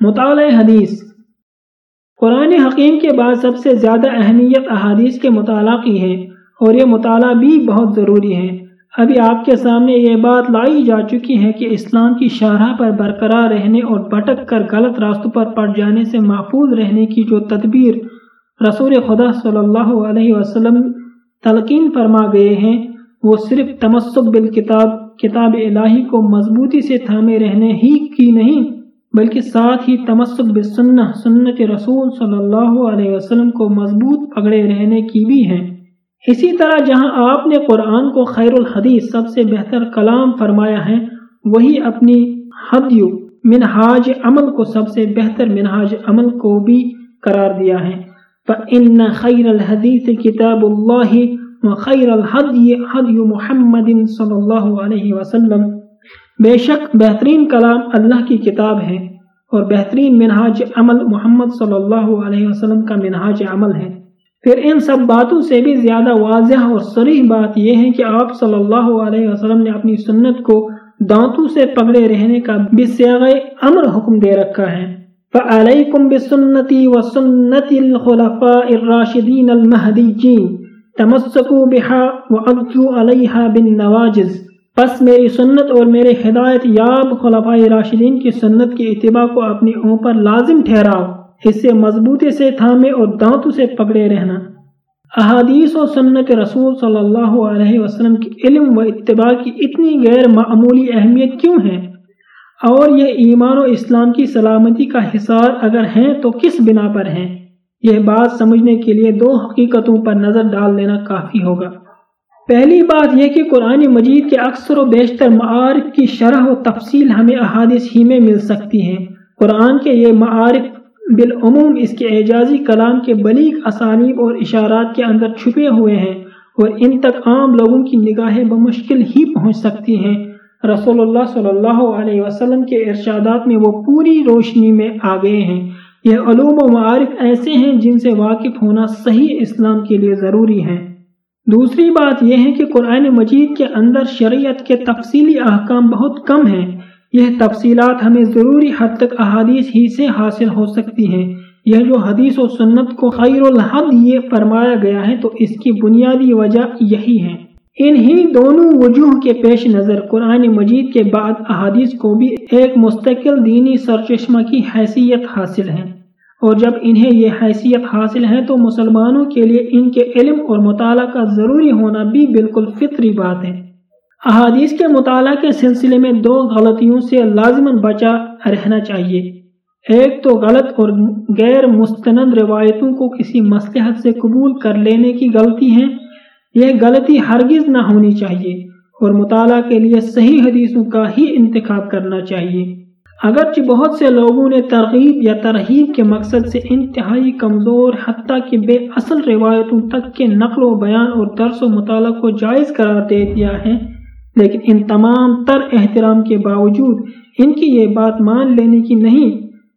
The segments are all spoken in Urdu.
مطالعہ حدیث۔ قرآن حکیم کے بعد سب سے زیادہ اہمیت احادیث کے مطالعہ کی ہے اور یہ مطالعہ بھی بہت ضروری ہے۔ ابھی آپ کے سامنے یہ بات لائی جا چکی ہے کہ اسلام کی شاہراہ پر برقرار رہنے اور بھٹک کر غلط راستوں پر پڑ جانے سے محفوظ رہنے کی جو تدبیر رسول خدا صلی اللہ علیہ وسلم تلقین فرما گئے ہیں، وہ صرف تمسک بالکتاب، کتاب الہی کو مضبوطی سے تھامے رہنے ہی کی نہیں بلکہ ساتھ ہی تمسک بسنہ، سنت رسول صلی اللہ علیہ وسلم کو مضبوط پکڑے رہنے کی بھی ہے اسی طرح جہاں آپ نے قرآن کو خیر الحدیث سب سے بہتر کلام فرمایا ہے، وہی اپنی حدیو منہاج عمل کو سب سے بہتر منہاج عمل کو بھی قرار دیا ہے۔ فَإِنَّ خَيْرَ الْحَدِيثِ كِتَابُ اللَّهِ وَخَيْرَ الْحَدْيِ حَدْيُ مُحَمَّدٍ صلی اللہ علیہ وسلم بے شک بہترین کلام اللہ کی کتاب ہے اور بہترین منہاج عمل محمد صلی اللہ علیہ وسلم کا منہاج عمل ہے۔ پھر ان سب باتوں سے بھی زیادہ واضح اور صریح بات یہ ہے کہ آپ صلی اللہ علیہ وسلم نے اپنی سنت کو دانتوں سے پکڑے رہنے کا بسیاغ امر حکم دے رکھا ہے۔ فَعَلَيْكُمْ بِسُنَّتِي وَسُنَّتِ الْخُلَفَاءِ الرَّاشِدِينَ الْمَهْدِيِّينَ تَمَسَّكُوا بِهَا وَعَضُّوا عَلَيْهَا بِالنَّوَاجِزِ پس میری سنت اور میرے ہدایت یاب خلفۂ راشدین کی سنت کی اتباع کو اپنی اوپر لازم ٹھہراؤ۔ اس سے مضبوطی سے تھامے اور دانتوں سے پکڑے رہنا۔ احادیث و سنت رسول صلی اللہ علیہ وسلم کی علم و اتباع کی اتنی غیر معمولی اہمیت کیوں ہے؟ اور یہ ایمان و اسلام کی سلامتی کا حصار اگر ہیں تو کس بنا پر ہیں؟ یہ بات سمجھنے کے لیے دو حقیقتوں پر نظر ڈال لینا کافی ہوگا۔ پہلی بات یہ کہ قرآن مجید کے اکثر و بیشتر معارف کی شرح و تفصیل ہمیں احادث ہی میں مل سکتی ہیں۔ قرآن کے یہ معارف بالعموم اس کے اعجازی کلام کے بلیغ اسالیب اور اشارات کے اندر چھپے ہوئے ہیں اور ان تک عام لوگوں کی نگاہیں بمشکل ہی پہنچ سکتی ہیں۔ رسول اللہ صلی اللہ علیہ وسلم کے ارشادات میں وہ پوری روشنی میں آ گئے ہیں۔ یہ علوم و معارف ایسے ہیں جن سے واقف ہونا صحیح اسلام کے لیے ضروری ہے۔ دوسری بات یہ ہے کہ قرآن مجید کے اندر شریعت کے تفصیلی احکام بہت کم ہیں۔ یہ تفصیلات ہمیں ضروری حد تک احادیث ہی سے حاصل ہو سکتی ہیں۔ یہ جو حدیث و سنت کو خیر الحد یہ فرمایا گیا ہے تو اس کی بنیادی وجہ یہی ہے۔ انہی دونوں وجوہ کے پیش نظر قرآن مجید کے بعد احادیث کو بھی ایک مستقل دینی سرچشمہ کی حیثیت حاصل ہے۔ اور جب انہیں یہ حیثیت حاصل ہے تو مسلمانوں کے لیے ان کے علم اور مطالعہ کا ضروری ہونا بھی بالکل فطری بات ہے۔ احادیث کے مطالعہ کے سلسلے میں دو غلطیوں سے لازماً بچا رہنا چاہیے۔ ایک تو غلط اور غیر مستند روایتوں کو کسی مسلحت سے قبول کر لینے کی غلطی ہے۔ یہ غلطی ہرگز نہ ہونی چاہیے اور مطالعہ کے لیے صحیح حدیثوں کا ہی انتخاب کرنا چاہیے۔ اگرچہ بہت سے لوگوں نے ترغیب یا ترغیب کے مقصد سے انتہائی کمزور حتیٰ کہ بے اصل روایتوں تک کے نقل و بیان اور درس و مطالعہ کو جائز قرار دے دیا ہے، لیکن ان تمام تر احترام کے باوجود ان کی یہ بات مان لینے کی نہیں،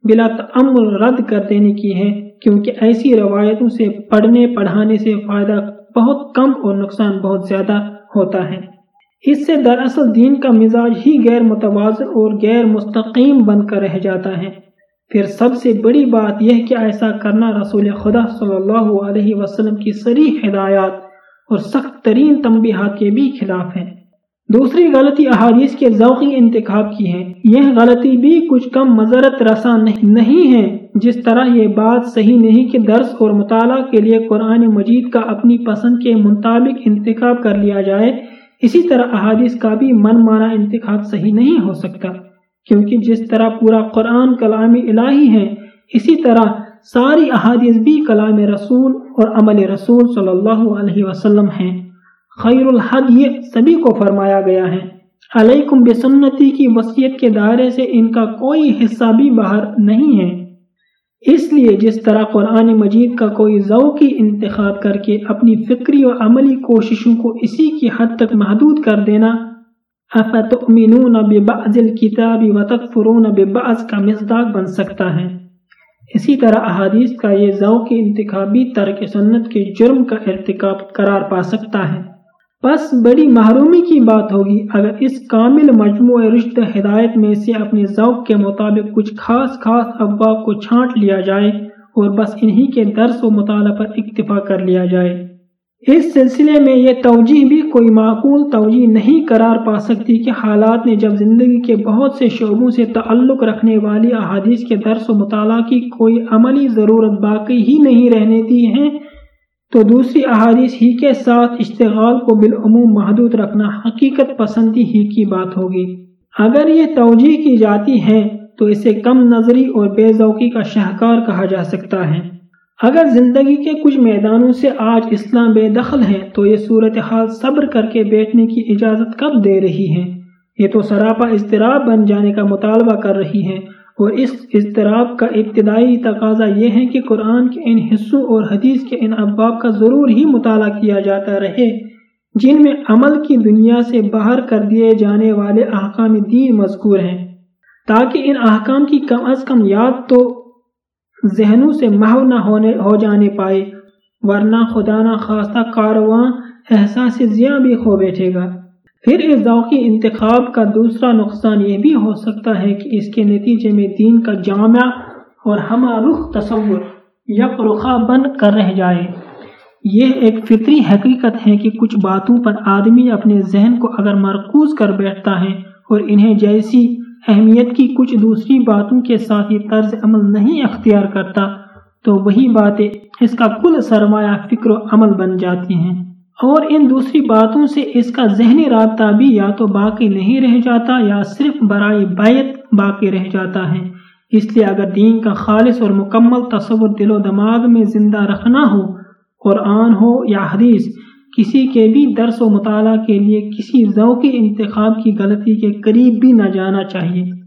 بلا تعمل رد کر دینے کی ہے، کیونکہ ایسی روایتوں سے پڑھنے پڑھانے سے فائدہ بہت کم اور نقصان بہت زیادہ ہوتا ہے۔ اس سے دراصل دین کا مزاج ہی غیر متوازن اور غیر مستقیم بن کر رہ جاتا ہے۔ پھر سب سے بڑی بات یہ کہ ایسا کرنا رسول خدا صلی اللہ علیہ وسلم کی سری ہدایات اور سخت ترین تنبیہات کے بھی خلاف ہے دوسری غلطی احادیث کے ذوقی انتخاب کی ہے یہ غلطی بھی کچھ کم مذرت رساں نہیں ہے جس طرح یہ بات صحیح نہیں کہ درس اور مطالعہ کے لیے قرآن مجید کا اپنی پسند کے مطابق انتخاب کر لیا جائے اسی طرح احادیث کا بھی من مانا انتخاب صحیح نہیں ہو سکتا، کیونکہ جس طرح پورا قرآن کلام الہی ہے، اسی طرح ساری احادیث بھی کلام رسول اور عمل رسول صلی اللہ علیہ وسلم ہیں۔ خیر الحد یہ سبھی کو فرمایا گیا ہے۔ علیکم بسنتی کی وصیت کے دائرے سے ان کا کوئی حصہ بھی باہر نہیں ہے۔ اس لیے جس طرح قرآن مجید کا کوئی ذوقی انتخاب کر کے اپنی فکری و عملی کوششوں کو اسی کی حد تک محدود کر دینا، افتؤمنون ببعض الكتاب وتکفرون ببعض کا مصداق بن سکتا ہے۔ اسی طرح احادیث کا یہ ذوقی انتخابی ترک سنت کے جرم کا ارتکاب قرار پا سکتا ہے۔ بس بڑی محرومی کی بات ہوگی اگر اس کامل مجموعہ رشت ہدایت میں سے اپنے ذوق کے مطابق کچھ خاص خاص ابواب کو چھانٹ لیا جائے اور بس انہی کے درس و مطالعہ پر اکتفا کر لیا جائے۔ اس سلسلے میں یہ توجہ بھی کوئی معقول توجہ نہیں قرار پا سکتی کہ حالات نے جب زندگی کے بہت سے شعبوں سے تعلق رکھنے والی احادیث کے درس و مطالعہ کی کوئی عملی ضرورت باقی ہی نہیں رہنے دی ہیں تو دوسری احادیث ہی کے ساتھ اشتغال کو بالعموم محدود رکھنا حقیقت پسندی ہی کی بات ہوگی۔ اگر یہ توجہ کی جاتی ہے، تو اسے کم نظری اور بے ذوقی کا شہکار کہا جا سکتا ہے۔ اگر زندگی کے کچھ میدانوں سے آج اسلام بے دخل ہے، تو یہ صورتحال صبر کر کے بیٹھنے کی اجازت کب دے رہی ہے؟ یہ تو سراپا اضطراب بن جانے کا مطالبہ کر رہی ہے۔ اور اس اضطراب کا ابتدائی تقاضا یہ ہے کہ قرآن کے ان حصوں اور حدیث کے ان اباب کا ضرور ہی مطالعہ کیا جاتا رہے، جن میں عمل کی دنیا سے باہر کر دیے جانے والے احکام دین مذکور ہیں۔ تاکہ ان احکام کی کم از کم یاد تو ذہنوں سے محو نہ ہونے، ہو جانے پائے، ورنہ خدا نہ خواستہ کارواں احساس زیاں بھی کھو بیٹھے گا۔ پھر اس ذوقی انتخاب کا دوسرا نقصان یہ بھی ہو سکتا ہے کہ اس کے نتیجے میں دین کا جامع اور ہمہ رخ تصور یک رخا بن کر رہ جائے۔ یہ ایک فطری حقیقت ہے کہ کچھ باتوں پر آدمی اپنے ذہن کو اگر مرکوز کر بیٹھتا ہے اور انہیں جیسی اہمیت کی کچھ دوسری باتوں کے ساتھ یہ طرز عمل نہیں اختیار کرتا، تو وہی باتیں اس کا کل سرمایہ فکر و عمل بن جاتی ہیں۔ اور ان دوسری باتوں سے اس کا ذہنی رابطہ بھی یا تو باقی نہیں رہ جاتا یا صرف برائے بیت باقی رہ جاتا ہے۔ اس لیے اگر دین کا خالص اور مکمل تصور دل و دماغ میں زندہ رکھنا ہو، قرآن ہو یا حدیث، کسی کے بھی درس و مطالعہ کے لیے کسی ذوقی انتخاب کی غلطی کے قریب بھی نہ جانا چاہیے۔